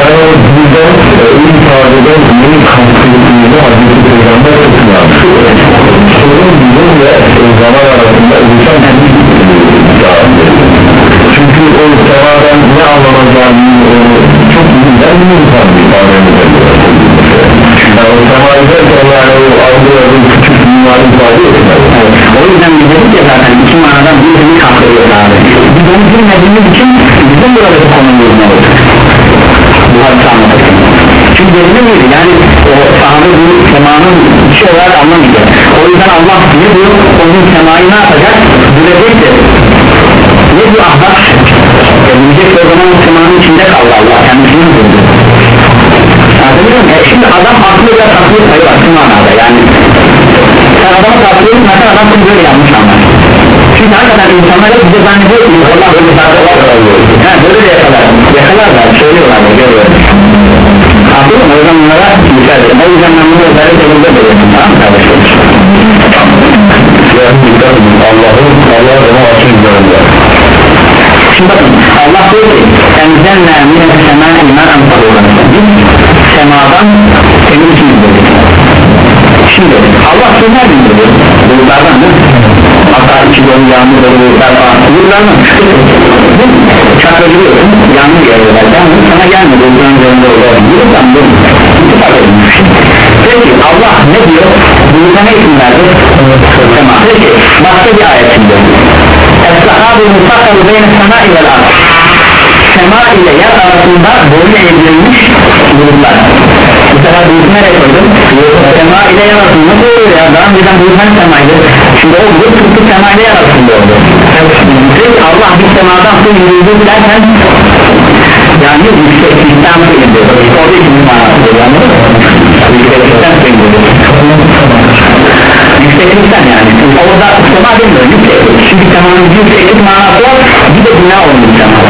Yani o buradan iyi ifadeden neyin kastırıldığını Hazreti Peygamber tutuyor Sorun bizim ve zaman arasında oluşan çünkü o sevadan ne anlanacağını çok ben mi insan bir ifade yani. O sema ederken yani o algıların küçük dünyayı ifade etmez o yüzden biz dedik ya zaten iki manadan birini kastırıyor abi. Biz onu bilmediğimiz için bizim burada bir konumuz ne olur bu hadise anlatırken. Çünkü dediğim gibi yani o sahabe bu semanın bir şey olarak anlamayacak. O yüzden Allah ne diyor onun semayı ne yapacak? Bilecektir ne bu ahlak gelecek o zaman Müslümanın içinde kaldı Allah kendisini buldu? E şimdi adam aklıyla tatlı sayı var şu manada. Yani sen adamı tatlıyı zaten adam bunu böyle yanlış anlar çünkü hakikaten insanlar hep bize zannediyor ki Allah böyle zaten var ha böyle de yakalar yakalarlar söylüyorlar da görüyorlar Anladın mı? O yüzden onlara müsaade O yüzden ben bunu özellikle burada belirtim tamam mı kardeşlerim? Allah'ın Allah ona açın üzerinde Şimdi bakın Allah diyor ki Enzelna mine semâ iman antalıyorum Biz semadan senin için Şimdi Allah size nereden indiriyor? Bulutlardan değil? Hatta içi dolu yağmur dolu bulutlar falan Bulutlardan Uçakla gidiyorsun yağmur yağıyor ama sana gelmedi bulutların üzerinde oluyor Buluttan değil mi? İttifak edilmiş Peki Allah ne diyor? Buluta ne isim verdi? Sema Peki başka bir ayet şimdi Es-sahabu musakkaru beyne semai vel ard Sema ile yer arasında boyun eğdirilmiş bulutlar Bu sefer bulutu nereye koydum? Sema ile yer arasında oluyor ya? Daha önceden bulut hangi semaydı? Şimdi o bulut tuttu sema ile yer arasında oldu Peki Allah bir semadan su indirildi derken yani yükseklikten indirdi Orada ikinci manası oluyor anladın mı? Yükseklikten indirdi yükseklikten yani. Orada sema demiyor yükseklik çünkü semanın yükseklik manası var. Bir de bina olmuş sema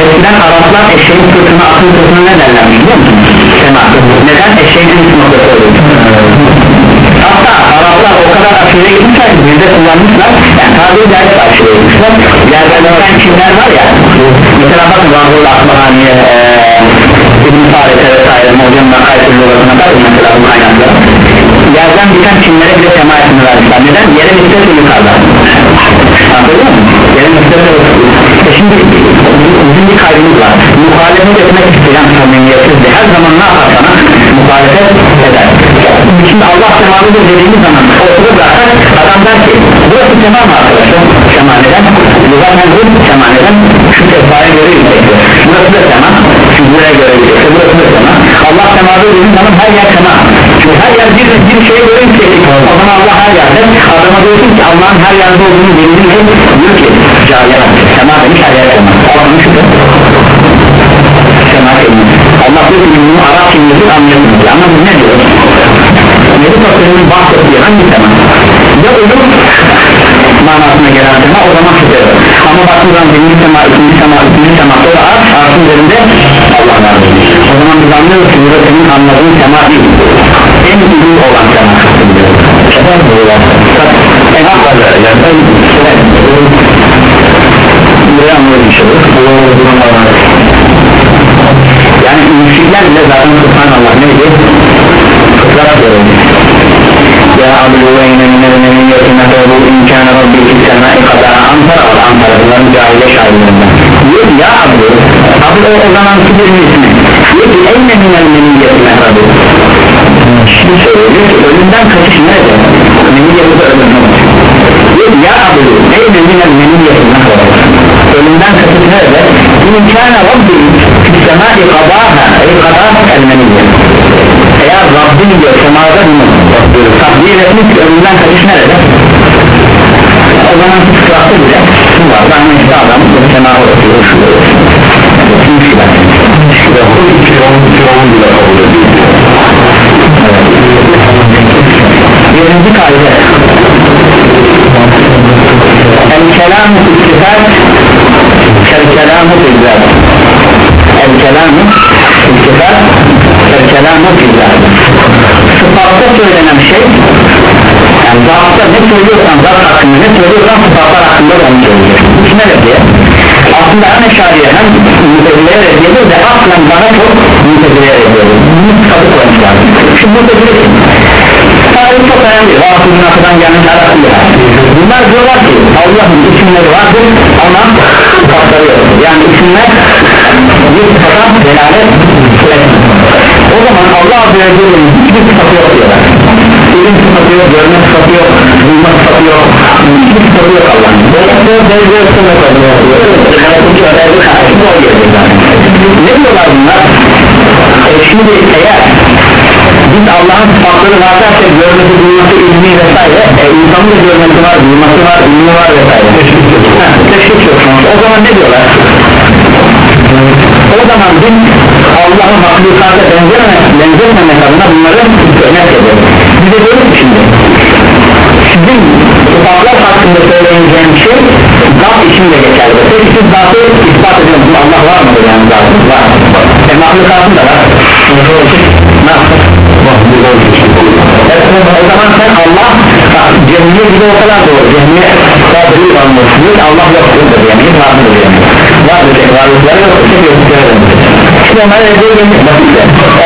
eskiden Araplar eşeğin sırtına atın sırtına ne derlermiş biliyor musun? sema neden eşeğin üst noktası oluyor hatta Araplar o kadar aşırıya gitmişler ki bizde kullanmışlar. Yani tabiri caizse aşırıya gitmişler yerlerden kimler var ya? Mesela bakın Rahul Asmahani'ye İbn-i Faris'e vesaire Mevcem Makaysel Lügatına kadar mesela bu kaynakları yerden biten çimlere bile tema etini vermişler. Neden? yere nispet yukarıda. Anladın mı? yere nispet e şimdi bizim bir kaydımız var. Muhalefet etmek isteyen samimiyetsizdi her zaman ne yapar sana? Muhalefet eder şimdi Allah semalıdır dediğimiz zaman ortada bırakır adam der ki burası sema mı arkadaşlar? sema neden? zaten bu sema neden? şu sefaya göre yüksektir burası da sema şu buraya göre yüksektir burası da sema Allah semadır dediğimiz zaman her yer sema çünkü her yer bir, bir şeye göre yükseklik o zaman Allah her yerde adama diyorsun ki Allah'ın her yerde olduğunu bildiğin ne? diyor ki cahil sema demiş her yer sema Allah'ın sema Allah diyor ki bunu Arap kelimesi anlayamıyor ama bu ne diyor? Nebi Tasarım'ın bahsettiği hangi sema? Ya ölüm manasına gelen sema o zaman şüpheli ama baktığınız zaman birinci sema, ikinci sema, ikinci sema sonra arş, arşın üzerinde Allah var o zaman biz anlıyoruz ki burada senin anladığın sema değil. En iyi olan sema Şefan mı olan? En haklı yani en Buraya anlıyoruz inşallah yani müşrikler bile zaten subhanallah neydi? Fıtrat diyoruz Ya abdüveyne minel meniyyeti mehebu imkâne rabbi fil semâi kadâ antara var antara bunların cahile şairlerinden diyor ya abdü abdü o, zaman bir ismi diyor ki eyne minel meniyyeti mehebu şimdi söylüyor diyor ki ölümden kaçış nerede? meniyyeti de ölümden diyor ki ya abdü eyne minel meniyyeti mehebu ölümden kaçış nerede? imkâne rabbi fil semâi kadâha ey kadâha elmeniyye eğer Rabbin diyor semada bunu takdir etmiş ölümden kaçış nerede? o zaman fıtratı bile şu var. Ben işte adam semada oturuyor şu Kimse ben Bu iki onun bile kabul ediyor Birinci kaide El kelamu kelamu istifat Kel kelamu izah Sıfatta söylenen şey yani zatta ne söylüyorsan zat hakkında ne söylüyorsan sıfatlar hakkında da onu söylüyorsun kime reddiye? aslında hem eşariye hem mütezileye reddiyedir ve aslen daha çok mütezileye reddiyedir bunu sıfatı koymuşlar. Şimdi mütezile kim? Tarih çok önemli Rasulun akıdan gelmiş alakalı bunlar diyorlar ki Allah'ın isimleri vardır ama yoktur. Yani isimler bir sıfata delalet o zaman Allah Azze ve Celle'nin hiçbir sıfatı yok diyorlar. İlim sıfatı yok, görme sıfatı yok, duyma sıfatı yok hiçbir sıfatı yok Allah'ın. Ne diyorlar bunlar? E şimdi eğer biz Allah'ın sıfatları varsa görmesi, duyması, ilmi vesaire e, insanın da görmesi var, duyması var, ilmi var vesaire. Teşvik yok. O zaman ne diyorlar? O zaman biz Allah'ın mahlukata benzememe, benzetmemek adına bunları örnek ediyoruz. Bize diyoruz şimdi sizin sıfatlar hakkında söyleyeceğim şey zat için de geçerli. Peki siz zatı ispat ediyor musunuz Allah var mıdır yani zatı var. E mahlukatın da var. Nasıl Evet, o zaman sen Allah cehmiye gibi olsalar doğru cehmiye kadri olmasın Allah yoktur yani vardır yani vardır tek varlıkları yok tek yoktur işte onlara ne diyor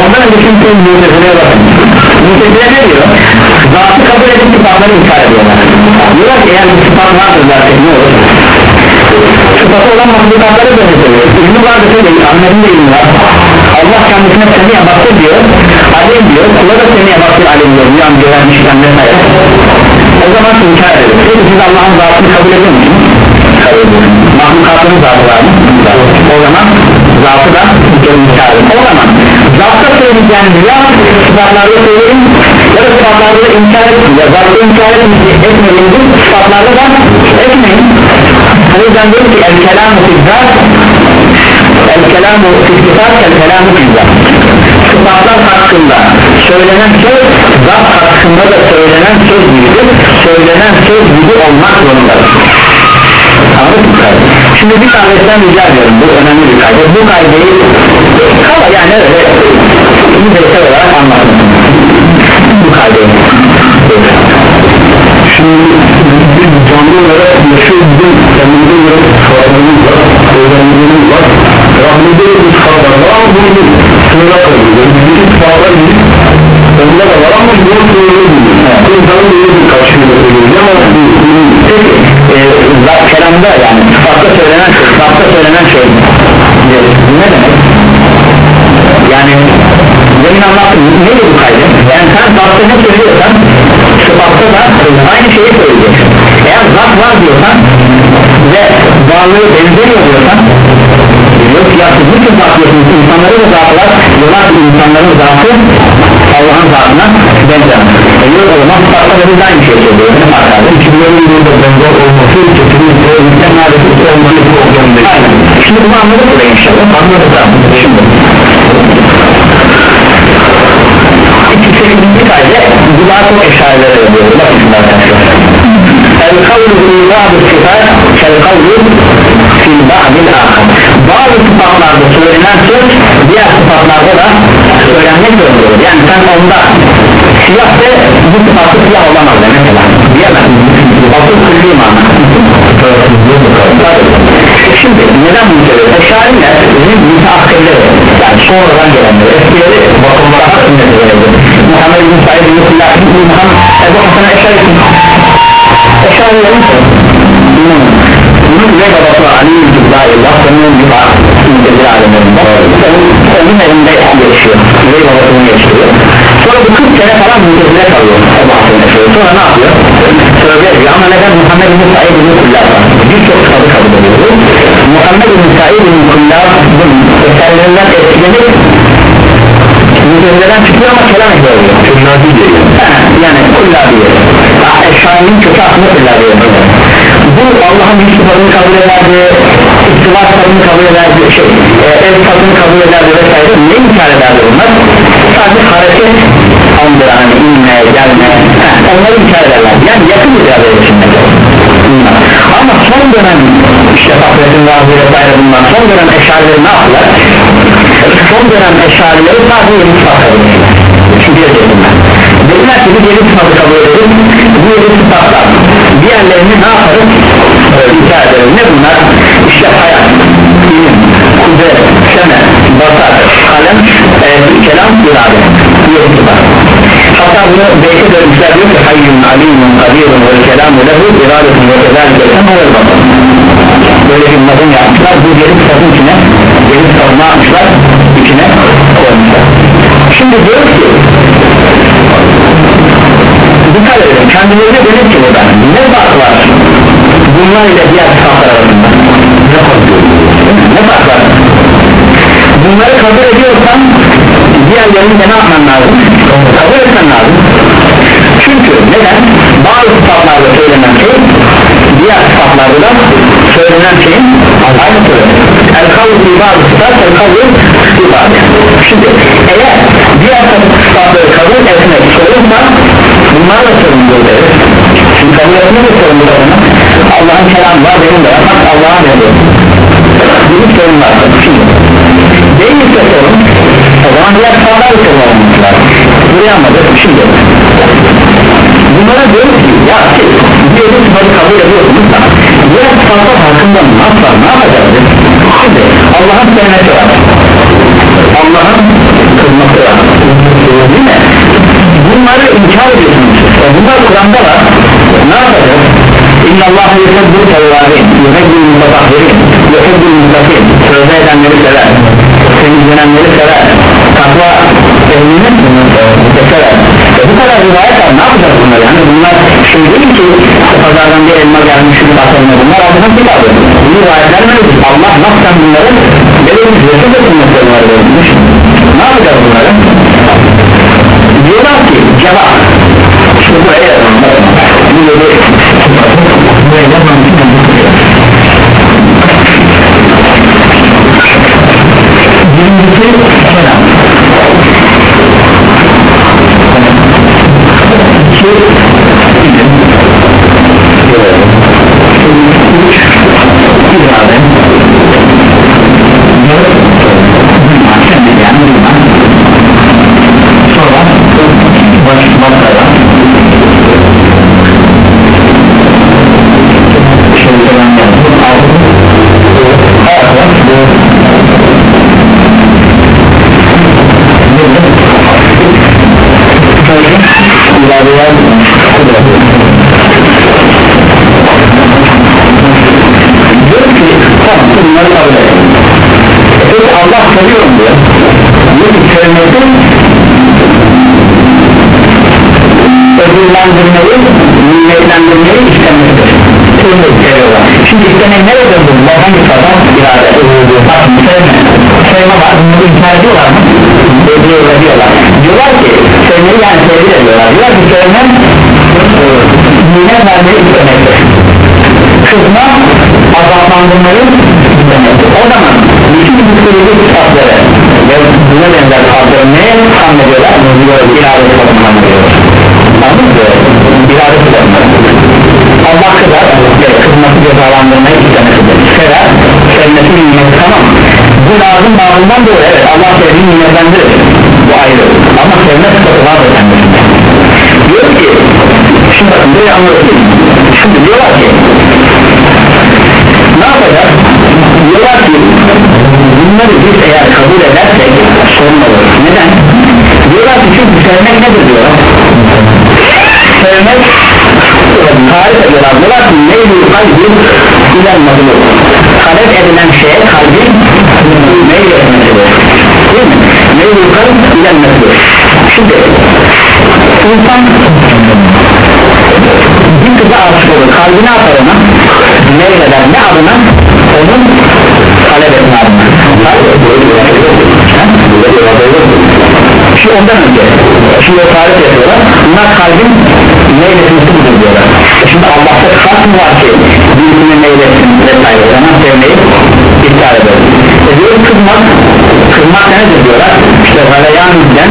ondan önce kimse mutezileye bakın. Zatı kabul edip sıfatları inkar ediyorlar. Eğer bir sıfat vardır zaten ne olur? Sıfatı olan mahlukatları böyle söylüyor. İlmi vardır değil Ahmet'in de ilmi var. Allah kendisine semiye baktı diyor. Alim diyor. Kula da semiye baktı alim diyor. Duyan gören işiten vesaire. O zaman inkar ediyor. Siz Allah'ın zatını kabul ediyor? Kabul ediyorum mahlukatının zatı o zaman zatı da inkar ediyor o zaman zatta söyleyeceğim ya sıfatlarda söyleyin. Ya da sıfatlarda da inkar etmeyin. Ya zatta inkar etmeyin sıfatlarda da etmeyin. O yüzden diyor ki el kelamu fizzat el kelamu fizzat el kelamu fizzat sıfatlar hakkında söylenen söz zat hakkında da söylenen söz gibidir. Söylenen söz gibi olmak zorundadır Anladın mı? Şimdi bir tanesinden rica ediyorum. Bu önemli bir kaydı. Bu kaydeyi kala yani öyle yüzeysel olarak anlatın bu kaydeyi Şimdi biz canlı olarak yaşıyor. Bizim kendimize göre sıfatlarımız var, öğrenmelerimiz var. Rahmede de bir sıfatlar var ne söylüyorsan sıfatta da aynı şeyi söyleyeceksin eğer zat var diyorsan ve varlığı benzemiyor diyorsan yok ya siz bütün zat diyorsunuz insanların da diyorlar ki insanların zatı Allah'ın zatına benzemez e yok o zaman sıfatta da biz aynı şeyi söylüyoruz ne fark ikililerin burada benzer olması kesinlikle problem değil. Aynen. Şimdi bunu anladık mı inşallah? Anladık tamam. Şimdi. Daha çok eşarelere veriyor. Bakın şimdi arkadaşlar. El kavlu fil ba'dı sıfat kel kavlu fil ba'dil ahar. Bazı sıfatlarda söylenen söz diğer sıfatlarda da söylenmek zorundadır. Yani sen onda siyah de bu sıfatı siyah olamaz de mesela. Diyemezsin. Sıfatı külli mana. Şimdi neden bunu söylüyor? Eşariler bizim müteakkirleri yani sonradan gelenleri eskileri bakımda sünnet verildi Muhammed bin Said bin Kullah bin Muhammed Ebu Hasan Eşari Eşarilerin bunun ne babası Ali bin Cübbai'llah onun bak müddedir alemlerinde onun elinde yaşıyor Üvey babasını yaşıyor sonra bu 40 sene falan müddetine kalıyor Ebu Hasan Eşari sonra ne yapıyor? Ama neden Muhammed bin Said bin Kullah birçok kitabı kabul ediyor Muhammed bin Said bin Kullah'ın eserlerinden etkilenip Müdürlerden çıkıyor ama kelam ediyor. Künnadi diye. yani kullabiye Eşari'nin kötü aslında kullabiye bu Allah'ın bir sıfatını kabul ederdi istiva sıfatını kabul ederdi şey, e, ev sıfatını kabul ederdi vesaire. Ne inkar ederdi bunlar sadece hareket andır hani inme gelme. He, onları inkar ederler. Yani yakın bir irade içinde ama son dönem işte Fakrettin Vazi vesaire bunlar son dönem eşarileri ne yaptılar? Son dönem eşarileri sadece yeni sıfat kabul ediyorlar çünkü dediler ki biz yeni sıfatı kabul edelim. Bu yeni sıfatlar diğerlerini ne yaparız? İnkar edelim. Ne bunlar işte hayat ilim kudret sene basar kalem e, kelam irade sıfat hatta bunu belki dönmüşler diyor ki hayyun alimun kadirun ve kelamu lehu iradetun ve kezalike sen vel basar böyle bir nazım yapmışlar bu yeni sıfatın içine yeni sıfatı ne yapmışlar içine koymuşlar şimdi diyor ki dikkat edin kendilerine demek ki burada ne fark var? Bunlar ile diğer sıfatlar arasında ne var ne bunları kabul ediyorsan diğerlerini de ne yapman lazım? Kabul etmen lazım. Çünkü neden? Bazı sıfatlarda söylenen şey diğer sıfatlarda da söylenen şeyin aynı söylenen el kavlu bazı sıfat el kavlu ifade şimdi eğer diğer sıfatları kabul etmek sorunsa bunlar da sorumlu deriz çünkü kabul etmek Allah'ın kelamı var benim de var. Allah'a veriyorum bir sorun var. Şimdi. Değilse sorun o zaman diğer sağlar bir sorun olması lazım buraya anladık şimdi. Bunlara diyoruz ki ya siz diyor sıfatı kabul ediyorsunuz da diğer sıfatlar hakkında nasıl ne yapacağız şimdi Allah'ın sevmesi var. Allah'ın kılması var. Değil mi? Bunları inkar ediyorsunuz. E, bunlar Kur'an'da var. Ne yapacağız? İnna Allah yuhebbu tevvabin yuhebbu mutatahhirin. Yuhebbu mutakin sözde edenleri sever. Temizlenenleri sever. Takva ehlini sever e bu kadar rivayet var. Ne yapacağız bunlar yani bunlar şey değil ki pazardan bir elma gelmiş bir atalma bunlar? Allah'ın kitabı bu rivayetler mevcut Allah nasıl bunları verilmiş resul de sünnetleri verilmiş ne yapacağız bunları? Diyorlar ki cevap. Şu buraya yazalım. Bu yolu buraya yazmam birincisi kelam iki şimdi istemeyi nerede bulunlar hangi kadar irade bak sevme sevme var bunu inkar ediyorlar mı? Ediyorlar diyorlar. Diyorlar ki sevmeyi yani sevgi ediyorlar. Diyorlar ki sevme nimet vermeyi istemektir. Kızma azaplandırmayı istemektir. O zaman bütün psikolojik sıfatları ve buna benzer sıfatları neye hamlediyorlar? irade sıfatını hamlediyorlar anladın mı? irade sıfatını Allah kızması cezalandırmayı istemesidir sever, sevmesi nimeti tamam bu lazım bağımdan doğru evet Allah sevdiği nimetlendirir. Bu ayrı. Ama sevme sıfatı vardır kendisinde. Diyor ki şimdi bakın burayı anlatayım. Şimdi diyorlar ki ne yapacağız? Diyorlar ki bunları biz eğer kabul edersek sorun olur. Neden? Diyorlar ki çünkü sevmek nedir diyorlar? Sevmek tarif ediyorlar diyorlar ki neydi kalbin ilenmedi talep edilen şeye kalbin neyle etmesidir değil mi? neydi? Kalb ilenmesidir şimdi insan bir kıza aşık olur. Kalbi ne yapar ona? Neyleder ne adına? Onun talep etme adına. Şu ondan önce şimdi o tarif yapıyorlar. Bunlar kalbin neylesin budur diyorlar. Şimdi Allah'ta sıfat mı var ki birbirine neylesin vesaire? O zaman sevmeyi iptal eder e diyor kızmak kızmak nedir diyorlar? İşte galeyaniden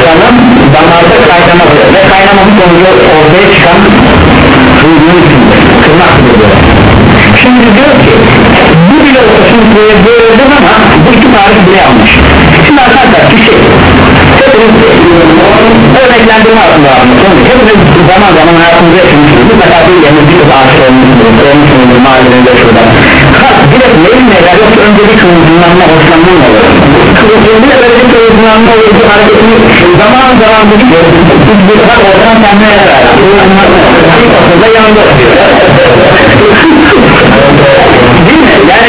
kanın damarda kaynaması ve kaynaması sonucu ortaya çıkan duyduğu içindir kırmaktır diyorlar. Şimdi diyor ki bu bile olsa şimdi böyle ama bu iki tarih bile yanlış. Şimdi arkadaşlar bir şey hepimiz örneklendirme altında anlatıyorum hepimiz zaman zaman hayatımızda yaşamışız. Mutlaka bir yerine bir kız aşık olmuşsunuz olmuşsunuz mahallenizde şurada direkt neyin neler yoksa önce bir kıvılcımlanma hoşlanma olur? Kıvılcımlı öyle bir kıvılcımlanma olur. Bir hareketini zaman zaman bir biz bir bak oradan kendine yarar. İlk okulda yanında değil mi? yani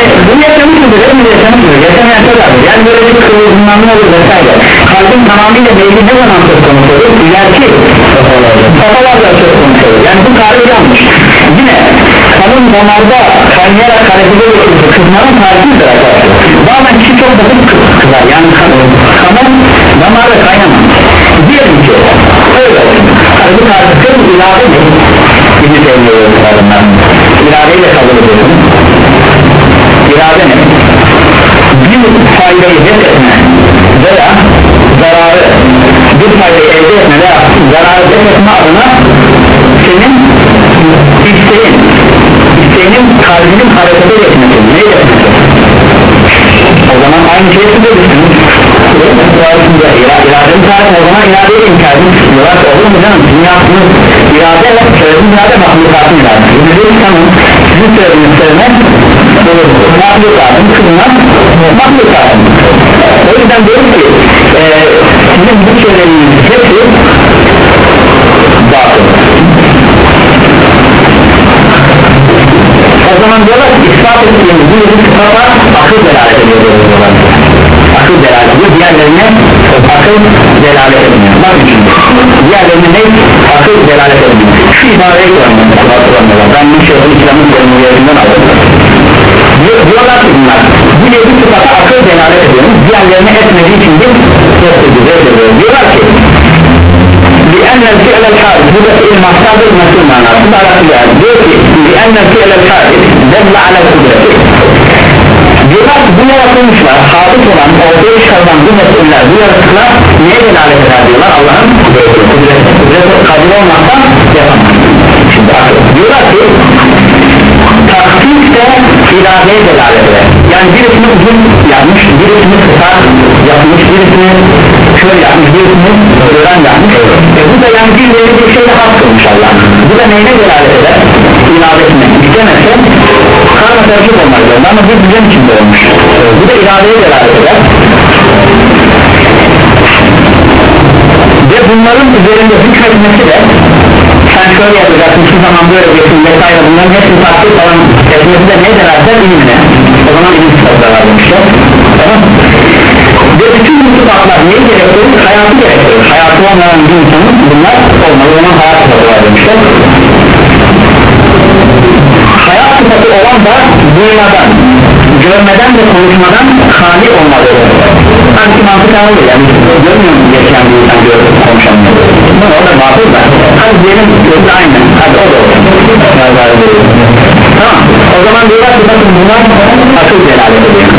kalbin tamamıyla belli ne zaman söz konusu olur. İleriki kafalarla söz konusu olur. Yani bu tarih yanlış. Yine kanın damarda kaynayarak harekete geçirdi kızmanın tarifidir arkadaşlar bazen kişi çok basit kızar. Yani kan, kanın damarda kaynamaz. Diyelim ki öyle olsun yani bu tariftir bu ilave mi? İbni Teymiye yorumlarından iradeyi de kabul ediyorum irade ne? bir faydayı def etme veya zararı bir faydayı elde etme veya zararı def etme adına senin isteğin isteğinin kalbinin harekete geçmesi neyle o zaman aynı şeyi size düşünün. İradeni tarif o zaman iradeyi inkar edin diyorlar ki olur mu canım yaptığınız irade söylediğiniz irade mahlukatın bu dediğiniz tamam. Sizin söylediğiniz söyleme mahlukatın kılmaz mahlukatın. O yüzden diyorum ki e, sizin bu söylediğiniz hepsi batıl. O zaman diyorlar ki ispat ettiğimiz bu yedi sıfata akıl delalet ediyor akıl delalet ediyor diğerlerine akıl delalet etmiyor. Şimdi diğerlerine ne? Akıl delalet etmiyor. Şu ibareyi kullanıyorlar ben bu şeyin İslam'ın formülerinden aldım. Diyor- diyorlar ki bunlar bu yedi sıfata akıl delalet ediyor diğerlerine etmediği için bir reddediyor diyorlar ki لأن الفعل الحادث هو فعل محتاج المسؤول معنا ثم على خلاف diyor ki لأن الفعل الحادث دل على القدرة diyorlar ki bu yaratılmışlar hadis olan ortaya çıkarılan bu mesuller bu yaratıklar neye delalet eder diyorlar Allah'ın kudreti kudreti kadir olmaktan yapamaz şimdi akıl. diyorlar ki taktik de iradeye delalet eder yani birisini uzun yapmış birisini kısa yapmış birisini şöyle yapmış birisini öğren yapmış. E bu da yani birileri bir şeyle hak kılmış Allah bu da neyine delalet eder? İradesine istemezse karma karışık olmak zorunda ama bir düzen içinde olmuş. Bu da iradeye delalet eder. Ve bunların üzerinde hükmetmesi de sen şöyle yapacaksın şu zaman böyle yapacaksın vesaire bunların hepsini takdir falan etmesi de ne delalet ilimine o zaman ilim sıfatları demişler tamam. Ve bütün bu sıfatlar neyi gerektirir? hayatı gerektirir hayatı olmayan bir insanın bunlar olmalı. O zaman hayat sıfatı var demişler hayat sıfatı olan da duymadan görmeden ve konuşmadan hali olmalıdır sanki mantık anlıyor yani görmüyor musun? Yaşayan bir insan görüp konuşamıyor. Bu o da batıl da hadi diyelim gözü aynı. Hadi o da olur tamam. O zaman diyorlar ki bakın bunlar akıl delalet ediyor.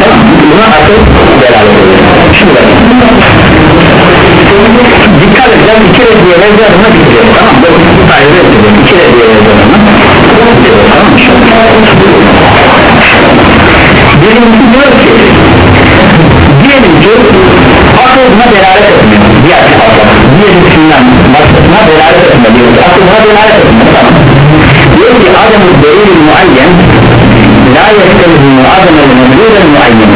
Tamam. Buna akıl delalet ediyor. Şimdi bakın. Dikkat edeceğiz iki reddiye vereceğiz buna bitiriyor birincisi diyor ki diyelim ki akıl buna delalet etmiyor diğer sıfatlar diğerisinden başkasına delalet etmiyor diyor ki akıl buna delalet etmiyor tamam diyor ki adem-i delil muayyen la yestelzimu adem-i mevcudel muayyen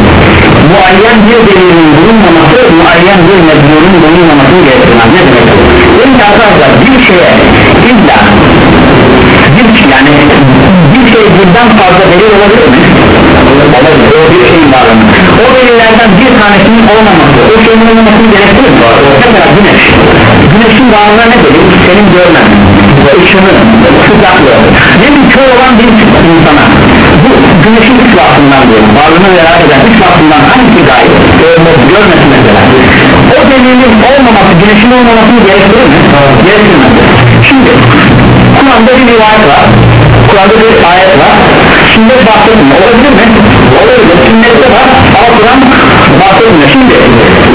muayyen bir delilin bulunmaması muayyen bir mevcudun bulunmamasını gerektirmez ne demek bu? Yani arkadaşlar bir şeye illa bir yani bir şey birden fazla delil olabilir mi? Olabilir o bir şeyin varlığını o delillerden bir tanesinin olmaması o şeyin olmamasını gerektirir mi? mesela güneş güneşin varlığına ne delil? senin görmen ışını, sıcaklığı ne bir kör olan bir insana bu güneşin üç vaktinden diyelim varlığını merak eden üç vaktinden hangisi gayet görmesi mesela o delilin olmaması güneşin olmamasını gerektirir mi? gerektirmez şimdi Kur'an'da bir rivayet var Kur'an'da bir ayet var sünnet bahsetmiyor olabilir mi? olabilir. Sünnette var ama Kur'an bahsetmiyor şimdi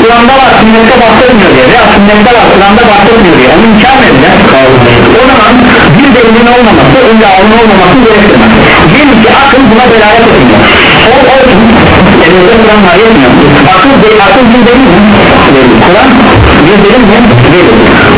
Kur'an'da var sünnette bahsetmiyor diye. Veya sünnette var Kur'an'da bahsetmiyor diye. Onu mı edeceğiz? o zaman bir delilin olmaması illa onun olmaması gerektirmez diyelim ki akıl buna delalet etmiyor. O olsun elimizde Kur'an var yetmiyor. Akıl, akıl bir delil mi? Kur'an bir delil mi? delil